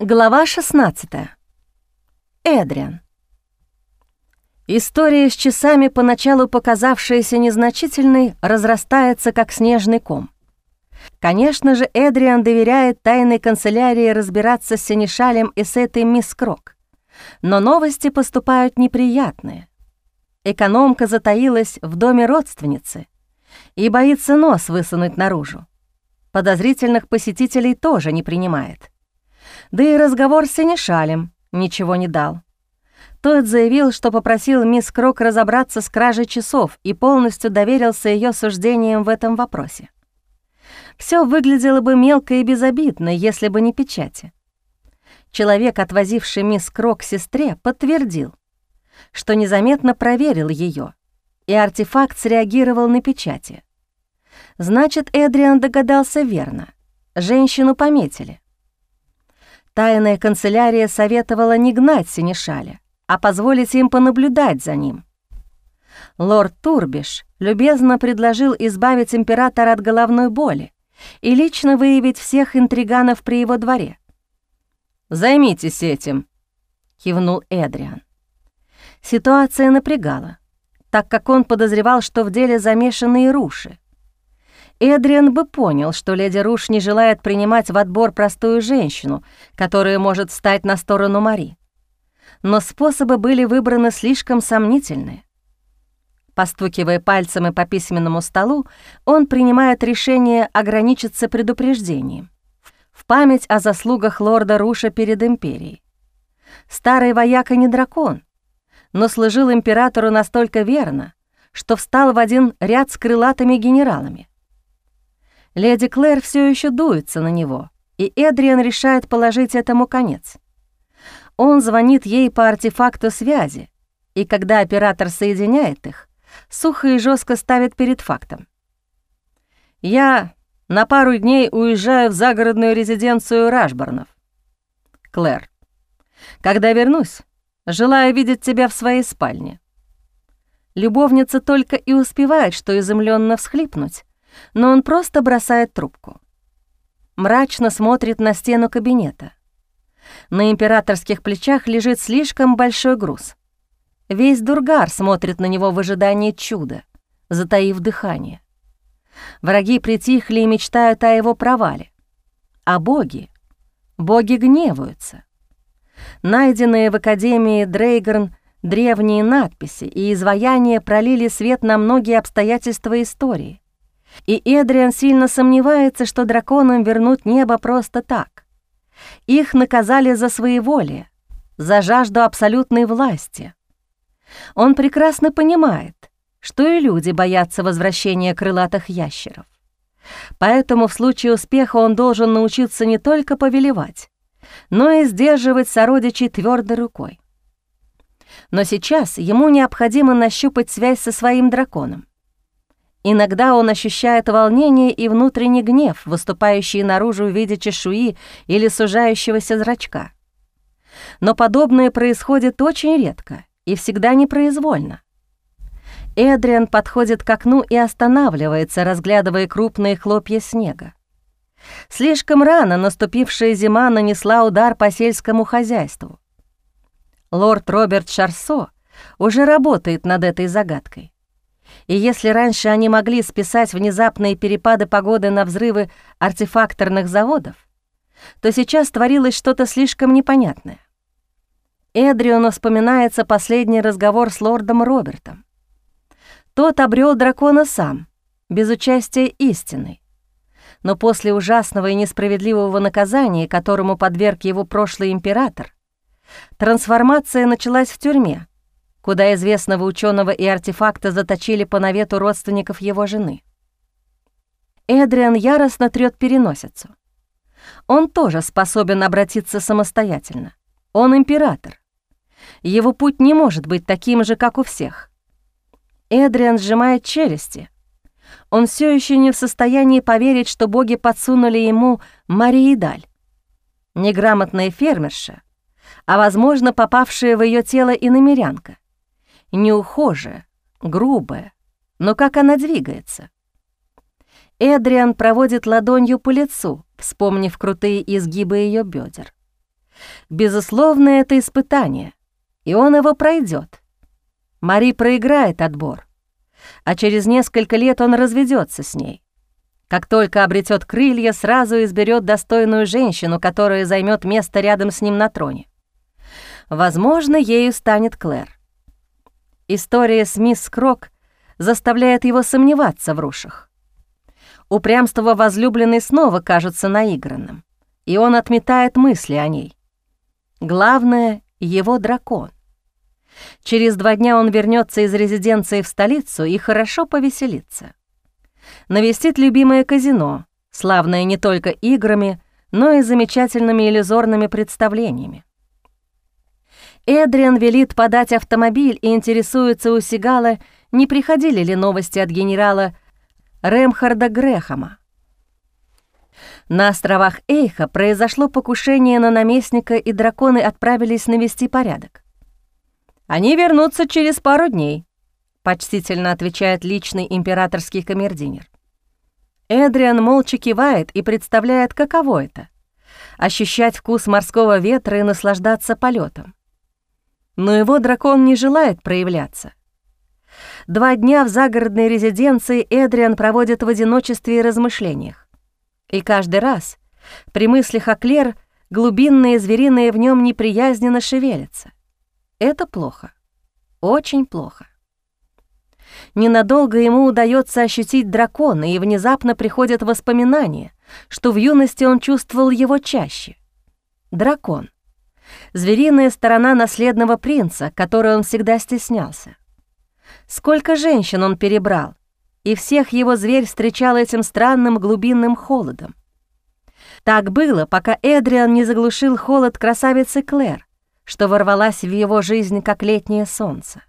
Глава 16. Эдриан. История с часами, поначалу показавшаяся незначительной, разрастается как снежный ком. Конечно же, Эдриан доверяет тайной канцелярии разбираться с Синишалем и с этой мисс Крок. Но новости поступают неприятные. Экономка затаилась в доме родственницы и боится нос высунуть наружу. Подозрительных посетителей тоже не принимает. Да и разговор с Синишалем ничего не дал. Тот заявил, что попросил мисс Крок разобраться с кражей часов и полностью доверился ее суждениям в этом вопросе. Все выглядело бы мелко и безобидно, если бы не печати. Человек, отвозивший мисс Крок сестре, подтвердил, что незаметно проверил ее, и артефакт среагировал на печати. Значит, Эдриан догадался верно. Женщину пометили. Тайная канцелярия советовала не гнать Синишаля, а позволить им понаблюдать за ним. Лорд Турбиш любезно предложил избавить императора от головной боли и лично выявить всех интриганов при его дворе. «Займитесь этим», — кивнул Эдриан. Ситуация напрягала, так как он подозревал, что в деле замешаны и руши. Эдриан бы понял, что леди Руш не желает принимать в отбор простую женщину, которая может встать на сторону Мари. Но способы были выбраны слишком сомнительные. Постукивая пальцами по письменному столу, он принимает решение ограничиться предупреждением в память о заслугах лорда Руша перед империей. Старый вояка не дракон, но служил императору настолько верно, что встал в один ряд с крылатыми генералами. Леди Клэр все еще дуется на него, и Эдриан решает положить этому конец. Он звонит ей по артефакту связи, и когда оператор соединяет их, сухо и жестко ставит перед фактом. «Я на пару дней уезжаю в загородную резиденцию Рашборнов. Клэр, когда вернусь, желаю видеть тебя в своей спальне». Любовница только и успевает, что изумленно всхлипнуть, но он просто бросает трубку. Мрачно смотрит на стену кабинета. На императорских плечах лежит слишком большой груз. Весь Дургар смотрит на него в ожидании чуда, затаив дыхание. Враги притихли и мечтают о его провале. А боги? Боги гневаются. Найденные в Академии Дрейгерн древние надписи и изваяния пролили свет на многие обстоятельства истории. И Эдриан сильно сомневается, что драконам вернут небо просто так. Их наказали за своеволие, за жажду абсолютной власти. Он прекрасно понимает, что и люди боятся возвращения крылатых ящеров. Поэтому в случае успеха он должен научиться не только повелевать, но и сдерживать сородичей твердой рукой. Но сейчас ему необходимо нащупать связь со своим драконом. Иногда он ощущает волнение и внутренний гнев, выступающий наружу в виде чешуи или сужающегося зрачка. Но подобное происходит очень редко и всегда непроизвольно. Эдриан подходит к окну и останавливается, разглядывая крупные хлопья снега. Слишком рано наступившая зима нанесла удар по сельскому хозяйству. Лорд Роберт Шарсо уже работает над этой загадкой. И если раньше они могли списать внезапные перепады погоды на взрывы артефакторных заводов, то сейчас творилось что-то слишком непонятное. Эдриону вспоминается последний разговор с лордом Робертом. Тот обрел дракона сам, без участия истины. Но после ужасного и несправедливого наказания, которому подверг его прошлый император, трансформация началась в тюрьме, куда известного ученого и артефакта заточили по навету родственников его жены. Эдриан яростно трёт переносицу. Он тоже способен обратиться самостоятельно. Он император. Его путь не может быть таким же, как у всех. Эдриан сжимает челюсти. Он все еще не в состоянии поверить, что боги подсунули ему Мариидаль, неграмотная фермерша, а, возможно, попавшая в ее тело иномерянка неухожая, грубая, но как она двигается. Эдриан проводит ладонью по лицу, вспомнив крутые изгибы ее бедер. Безусловно, это испытание, и он его пройдет. Мари проиграет отбор, а через несколько лет он разведется с ней. Как только обретет крылья, сразу изберет достойную женщину, которая займет место рядом с ним на троне. Возможно, ею станет Клэр. История с мисс Крок заставляет его сомневаться в рушах. Упрямство возлюбленной снова кажется наигранным, и он отметает мысли о ней. Главное — его дракон. Через два дня он вернется из резиденции в столицу и хорошо повеселится. Навестит любимое казино, славное не только играми, но и замечательными иллюзорными представлениями. Эдриан велит подать автомобиль и интересуется у Сигала, не приходили ли новости от генерала Ремхарда Грехама. На островах Эйха произошло покушение на наместника, и драконы отправились навести порядок. «Они вернутся через пару дней», — почтительно отвечает личный императорский камердинер. Эдриан молча кивает и представляет, каково это — ощущать вкус морского ветра и наслаждаться полетом. Но его дракон не желает проявляться. Два дня в загородной резиденции Эдриан проводит в одиночестве и размышлениях. И каждый раз, при мыслях о Клер, глубинные звериные в нем неприязненно шевелятся. Это плохо. Очень плохо. Ненадолго ему удается ощутить дракона, и внезапно приходят воспоминания, что в юности он чувствовал его чаще. Дракон. Звериная сторона наследного принца, которой он всегда стеснялся. Сколько женщин он перебрал, и всех его зверь встречал этим странным глубинным холодом. Так было, пока Эдриан не заглушил холод красавицы Клэр, что ворвалась в его жизнь, как летнее солнце.